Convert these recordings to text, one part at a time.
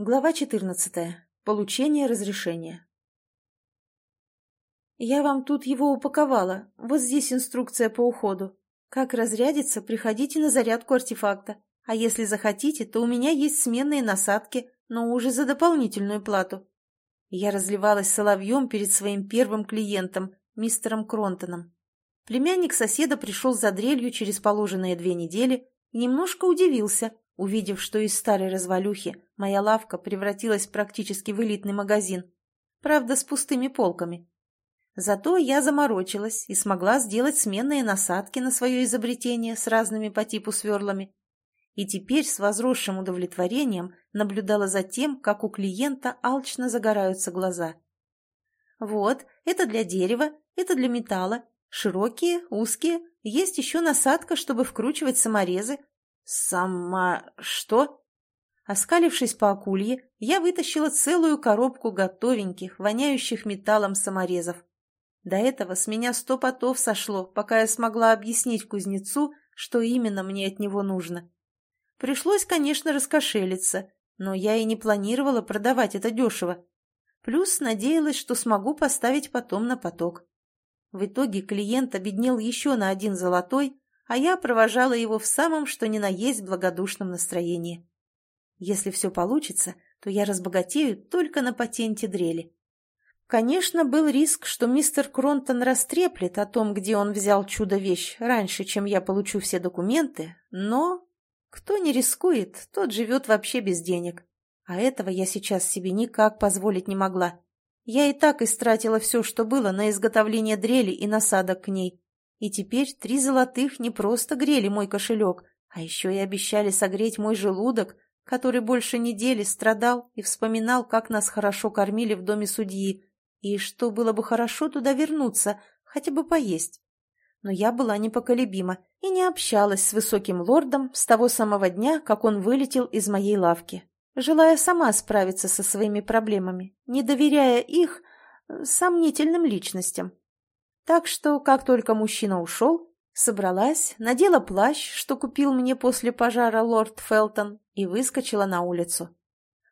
Глава 14. Получение разрешения. Я вам тут его упаковала. Вот здесь инструкция по уходу. Как разрядится, приходите на зарядку артефакта. А если захотите, то у меня есть сменные насадки, но уже за дополнительную плату. Я разливалась соловьем перед своим первым клиентом, мистером Кронтоном. Племянник соседа пришел за дрелью через положенные две недели и немножко удивился, увидев, что из старой развалюхи моя лавка превратилась практически в элитный магазин, правда, с пустыми полками. Зато я заморочилась и смогла сделать сменные насадки на свое изобретение с разными по типу сверлами. И теперь с возросшим удовлетворением наблюдала за тем, как у клиента алчно загораются глаза. Вот, это для дерева, это для металла. Широкие, узкие, есть еще насадка, чтобы вкручивать саморезы, «Сама... что?» Оскалившись по акулье, я вытащила целую коробку готовеньких, воняющих металлом саморезов. До этого с меня сто потов сошло, пока я смогла объяснить кузнецу, что именно мне от него нужно. Пришлось, конечно, раскошелиться, но я и не планировала продавать это дешево. Плюс надеялась, что смогу поставить потом на поток. В итоге клиент обеднел еще на один золотой, а я провожала его в самом что ни на есть благодушном настроении. Если все получится, то я разбогатею только на патенте дрели. Конечно, был риск, что мистер Кронтон растреплет о том, где он взял чудо-вещь, раньше, чем я получу все документы, но кто не рискует, тот живет вообще без денег. А этого я сейчас себе никак позволить не могла. Я и так истратила все, что было на изготовление дрели и насадок к ней. И теперь три золотых не просто грели мой кошелек, а еще и обещали согреть мой желудок, который больше недели страдал и вспоминал, как нас хорошо кормили в доме судьи, и что было бы хорошо туда вернуться, хотя бы поесть. Но я была непоколебима и не общалась с высоким лордом с того самого дня, как он вылетел из моей лавки, желая сама справиться со своими проблемами, не доверяя их э, сомнительным личностям. Так что, как только мужчина ушел, собралась, надела плащ, что купил мне после пожара лорд Фелтон, и выскочила на улицу.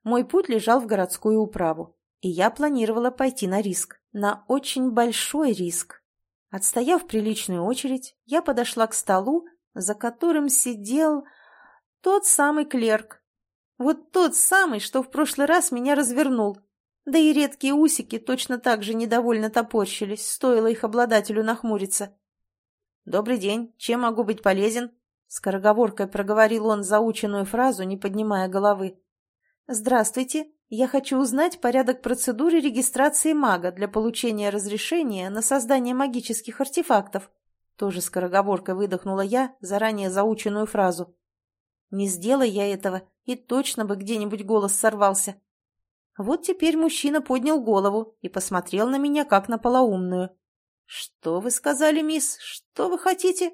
Мой путь лежал в городскую управу, и я планировала пойти на риск, на очень большой риск. Отстояв приличную очередь, я подошла к столу, за которым сидел тот самый клерк. Вот тот самый, что в прошлый раз меня развернул, да и редкие усики точно так же недовольно топорщились, стоило их обладателю нахмуриться. «Добрый день, чем могу быть полезен?» Скороговоркой проговорил он заученную фразу, не поднимая головы. «Здравствуйте, я хочу узнать порядок процедуры регистрации мага для получения разрешения на создание магических артефактов». Тоже скороговоркой выдохнула я заранее заученную фразу. «Не сделай я этого, и точно бы где-нибудь голос сорвался». Вот теперь мужчина поднял голову и посмотрел на меня, как на полоумную. «Что вы сказали, мисс? Что вы хотите?»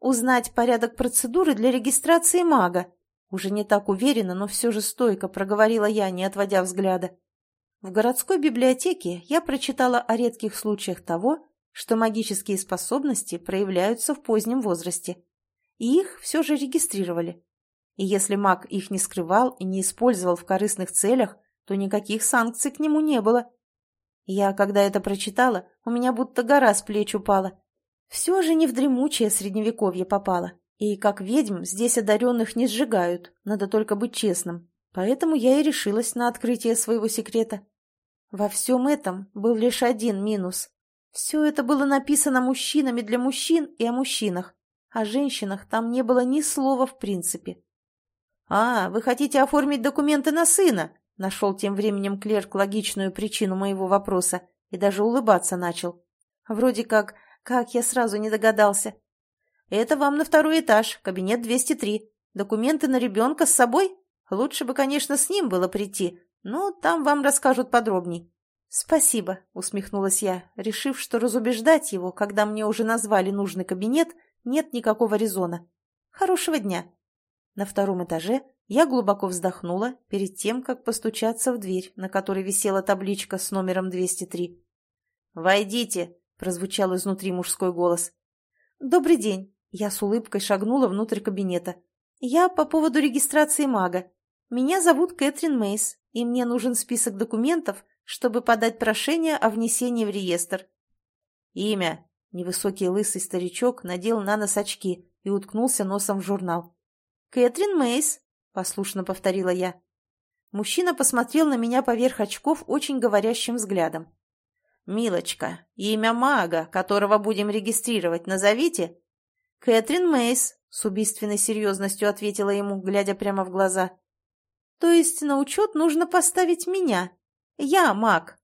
«Узнать порядок процедуры для регистрации мага». Уже не так уверенно, но все же стойко проговорила я, не отводя взгляда. В городской библиотеке я прочитала о редких случаях того, что магические способности проявляются в позднем возрасте. И их все же регистрировали. И если маг их не скрывал и не использовал в корыстных целях, то никаких санкций к нему не было. Я, когда это прочитала, у меня будто гора с плеч упала. Все же не в дремучее средневековье попало. И как ведьм здесь одаренных не сжигают, надо только быть честным. Поэтому я и решилась на открытие своего секрета. Во всем этом был лишь один минус. Все это было написано мужчинами для мужчин и о мужчинах. О женщинах там не было ни слова в принципе. «А, вы хотите оформить документы на сына?» Нашел тем временем клерк логичную причину моего вопроса и даже улыбаться начал. Вроде как, как я сразу не догадался. Это вам на второй этаж, кабинет 203. Документы на ребенка с собой? Лучше бы, конечно, с ним было прийти, но там вам расскажут подробней. «Спасибо», — усмехнулась я, решив, что разубеждать его, когда мне уже назвали нужный кабинет, нет никакого резона. «Хорошего дня». На втором этаже я глубоко вздохнула перед тем, как постучаться в дверь, на которой висела табличка с номером 203. «Войдите!» – прозвучал изнутри мужской голос. «Добрый день!» – я с улыбкой шагнула внутрь кабинета. «Я по поводу регистрации мага. Меня зовут Кэтрин Мейс, и мне нужен список документов, чтобы подать прошение о внесении в реестр». «Имя?» Невысокий лысый старичок надел на нос очки и уткнулся носом в журнал. «Кэтрин Мейс», — послушно повторила я. Мужчина посмотрел на меня поверх очков очень говорящим взглядом. «Милочка, имя мага, которого будем регистрировать, назовите?» «Кэтрин Мейс», — с убийственной серьезностью ответила ему, глядя прямо в глаза. «То есть на учет нужно поставить меня? Я маг».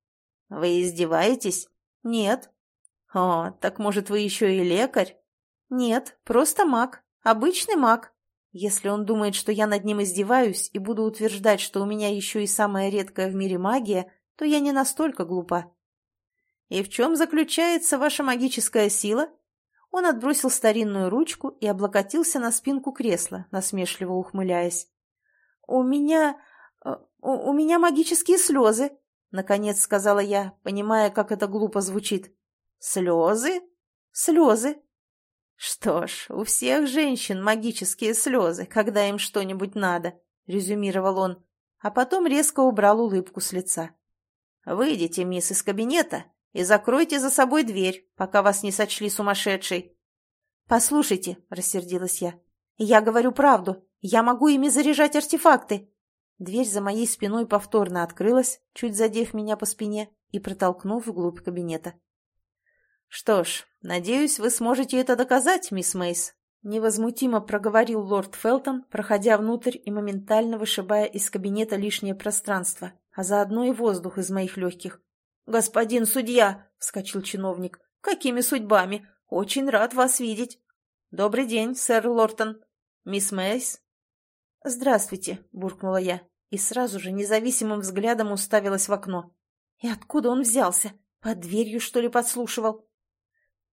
«Вы издеваетесь?» «Нет». «О, так может, вы еще и лекарь?» «Нет, просто маг. Обычный маг. Если он думает, что я над ним издеваюсь и буду утверждать, что у меня еще и самая редкая в мире магия, то я не настолько глупа». «И в чем заключается ваша магическая сила?» Он отбросил старинную ручку и облокотился на спинку кресла, насмешливо ухмыляясь. «У меня... Э, у, у меня магические слезы», — наконец сказала я, понимая, как это глупо звучит. «Слезы?» «Слезы». «Что ж, у всех женщин магические слезы, когда им что-нибудь надо», — резюмировал он, а потом резко убрал улыбку с лица. «Выйдите, мисс, из кабинета и закройте за собой дверь, пока вас не сочли сумасшедшей». «Послушайте», — рассердилась я, — «я говорю правду. Я могу ими заряжать артефакты». Дверь за моей спиной повторно открылась, чуть задев меня по спине и протолкнув вглубь кабинета. «Что ж, надеюсь, вы сможете это доказать, мисс Мейс», — невозмутимо проговорил лорд Фелтон, проходя внутрь и моментально вышибая из кабинета лишнее пространство, а заодно и воздух из моих легких. «Господин судья!» — вскочил чиновник. «Какими судьбами? Очень рад вас видеть!» «Добрый день, сэр Лортон. Мисс Мэйс?» «Здравствуйте!» — буркнула я и сразу же независимым взглядом уставилась в окно. «И откуда он взялся? Под дверью, что ли, подслушивал?»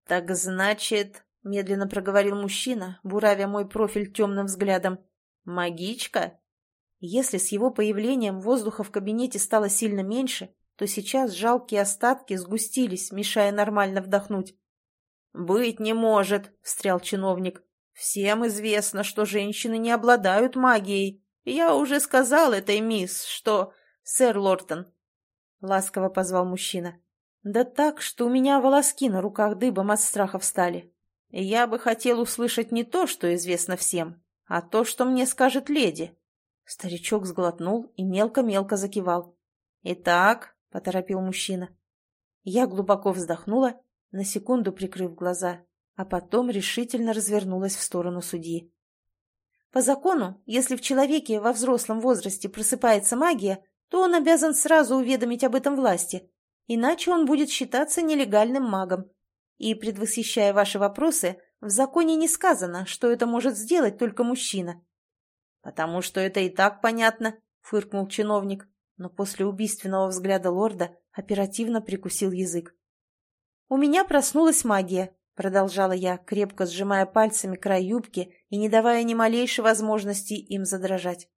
«Так значит...» — медленно проговорил мужчина, буравя мой профиль темным взглядом. «Магичка?» Если с его появлением воздуха в кабинете стало сильно меньше, то сейчас жалкие остатки сгустились, мешая нормально вдохнуть. «Быть не может», — встрял чиновник. «Всем известно, что женщины не обладают магией. Я уже сказал этой мисс, что... Сэр Лортон...» Ласково позвал мужчина. «Да так, что у меня волоски на руках дыбом от страха встали. Я бы хотел услышать не то, что известно всем, а то, что мне скажет леди». Старичок сглотнул и мелко-мелко закивал. «Итак, — поторопил мужчина. Я глубоко вздохнула, на секунду прикрыв глаза, а потом решительно развернулась в сторону судьи. По закону, если в человеке во взрослом возрасте просыпается магия, то он обязан сразу уведомить об этом власти, иначе он будет считаться нелегальным магом. И, предвосхищая ваши вопросы, в законе не сказано, что это может сделать только мужчина. «Потому что это и так понятно», — фыркнул чиновник но после убийственного взгляда лорда оперативно прикусил язык. «У меня проснулась магия», — продолжала я, крепко сжимая пальцами край юбки и не давая ни малейшей возможности им задрожать.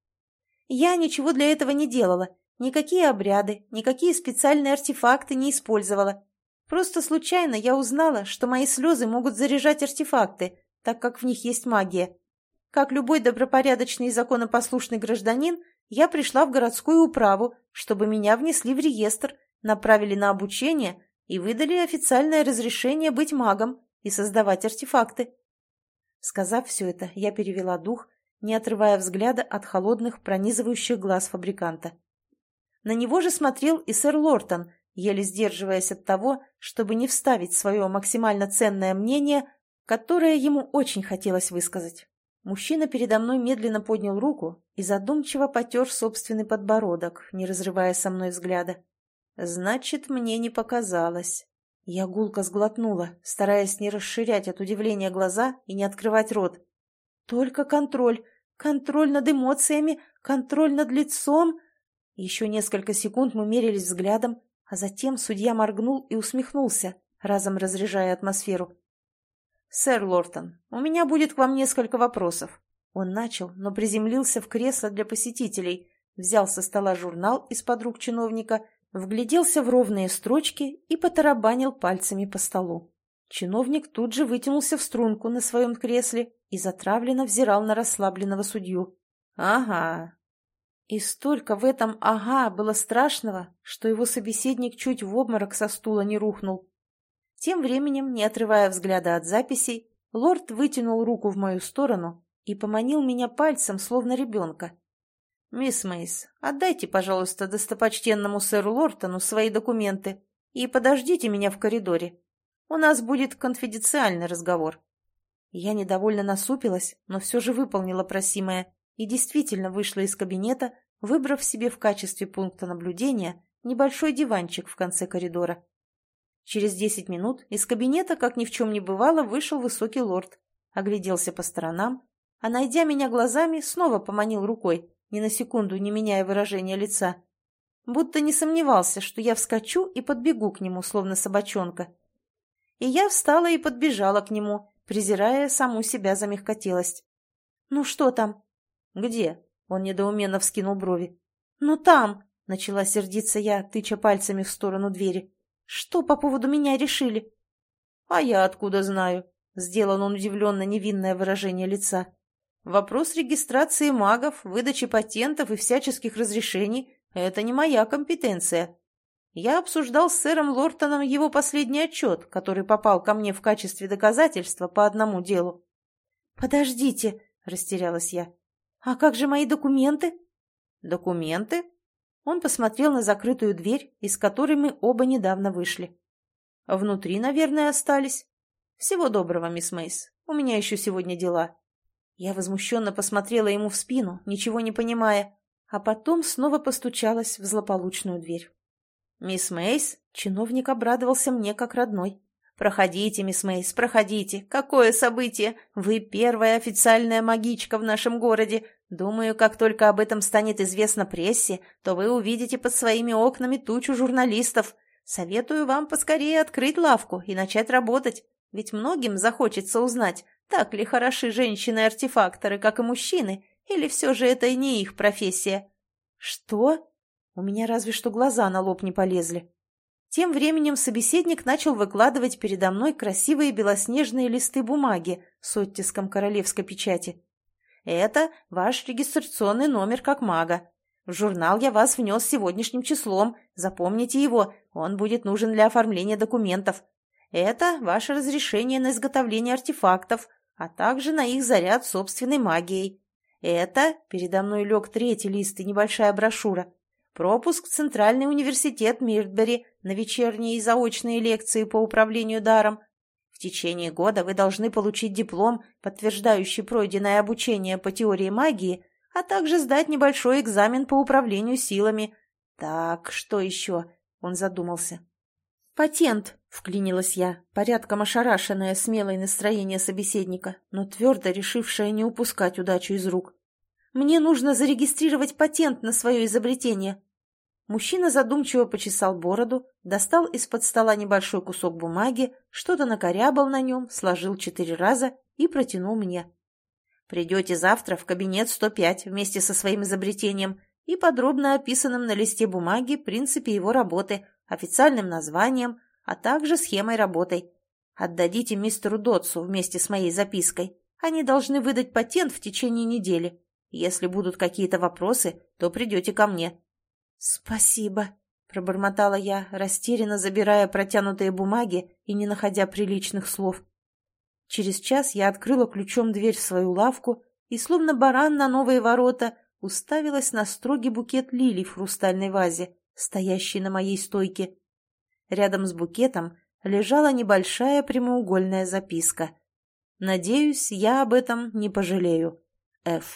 «Я ничего для этого не делала, никакие обряды, никакие специальные артефакты не использовала. Просто случайно я узнала, что мои слезы могут заряжать артефакты, так как в них есть магия. Как любой добропорядочный и законопослушный гражданин, я пришла в городскую управу, чтобы меня внесли в реестр, направили на обучение и выдали официальное разрешение быть магом и создавать артефакты. Сказав все это, я перевела дух, не отрывая взгляда от холодных, пронизывающих глаз фабриканта. На него же смотрел и сэр Лортон, еле сдерживаясь от того, чтобы не вставить свое максимально ценное мнение, которое ему очень хотелось высказать. Мужчина передо мной медленно поднял руку и задумчиво потер собственный подбородок, не разрывая со мной взгляда. Значит, мне не показалось. Я гулко сглотнула, стараясь не расширять от удивления глаза и не открывать рот. Только контроль, контроль над эмоциями, контроль над лицом. Еще несколько секунд мы мерились взглядом, а затем судья моргнул и усмехнулся, разом разряжая атмосферу. «Сэр Лортон, у меня будет к вам несколько вопросов». Он начал, но приземлился в кресло для посетителей, взял со стола журнал из-под рук чиновника, вгляделся в ровные строчки и потарабанил пальцами по столу. Чиновник тут же вытянулся в струнку на своем кресле и затравленно взирал на расслабленного судью. «Ага». И столько в этом «ага» было страшного, что его собеседник чуть в обморок со стула не рухнул. Тем временем, не отрывая взгляда от записей, лорд вытянул руку в мою сторону и поманил меня пальцем, словно ребенка. «Мисс Мейс, отдайте, пожалуйста, достопочтенному сэру Лортону свои документы и подождите меня в коридоре. У нас будет конфиденциальный разговор». Я недовольно насупилась, но все же выполнила просимое и действительно вышла из кабинета, выбрав себе в качестве пункта наблюдения небольшой диванчик в конце коридора. Через десять минут из кабинета, как ни в чем не бывало, вышел высокий лорд, огляделся по сторонам, а, найдя меня глазами, снова поманил рукой, ни на секунду не меняя выражения лица. Будто не сомневался, что я вскочу и подбегу к нему, словно собачонка. И я встала и подбежала к нему, презирая саму себя за мягкотелость. «Ну что там?» «Где?» — он недоуменно вскинул брови. «Ну там!» — начала сердиться я, тыча пальцами в сторону двери. «Что по поводу меня решили?» «А я откуда знаю?» — сделал он удивленно невинное выражение лица. «Вопрос регистрации магов, выдачи патентов и всяческих разрешений — это не моя компетенция. Я обсуждал с сэром Лортоном его последний отчет, который попал ко мне в качестве доказательства по одному делу». «Подождите!» — растерялась я. «А как же мои документы?» «Документы?» Он посмотрел на закрытую дверь, из которой мы оба недавно вышли. «Внутри, наверное, остались. Всего доброго, мисс Мейс. У меня еще сегодня дела». Я возмущенно посмотрела ему в спину, ничего не понимая, а потом снова постучалась в злополучную дверь. «Мисс Мейс?» Чиновник обрадовался мне как родной. «Проходите, мисс Мейс, проходите. Какое событие! Вы первая официальная магичка в нашем городе. Думаю, как только об этом станет известно прессе, то вы увидите под своими окнами тучу журналистов. Советую вам поскорее открыть лавку и начать работать, ведь многим захочется узнать, так ли хороши женщины-артефакторы, как и мужчины, или все же это и не их профессия». «Что?» У меня разве что глаза на лоб не полезли. Тем временем собеседник начал выкладывать передо мной красивые белоснежные листы бумаги с оттиском королевской печати. «Это ваш регистрационный номер как мага. В журнал я вас внес сегодняшним числом. Запомните его, он будет нужен для оформления документов. Это ваше разрешение на изготовление артефактов, а также на их заряд собственной магией. Это, передо мной лег третий лист и небольшая брошюра, пропуск в Центральный университет Миртбери на вечерние и заочные лекции по управлению даром. В течение года вы должны получить диплом, подтверждающий пройденное обучение по теории магии, а также сдать небольшой экзамен по управлению силами. Так, что еще? Он задумался. «Патент», — вклинилась я, порядком ошарашенная смелое настроение собеседника, но твердо решившая не упускать удачу из рук. «Мне нужно зарегистрировать патент на свое изобретение. Мужчина задумчиво почесал бороду, достал из-под стола небольшой кусок бумаги, что-то накорябал на нем, сложил четыре раза и протянул мне. «Придете завтра в кабинет 105 вместе со своим изобретением и подробно описанным на листе бумаги принципе его работы, официальным названием, а также схемой работы. Отдадите мистеру Дотсу вместе с моей запиской. Они должны выдать патент в течение недели. Если будут какие-то вопросы, то придете ко мне». «Спасибо», — пробормотала я, растерянно забирая протянутые бумаги и не находя приличных слов. Через час я открыла ключом дверь в свою лавку и, словно баран на новые ворота, уставилась на строгий букет лилий в хрустальной вазе, стоящий на моей стойке. Рядом с букетом лежала небольшая прямоугольная записка. «Надеюсь, я об этом не пожалею. Ф».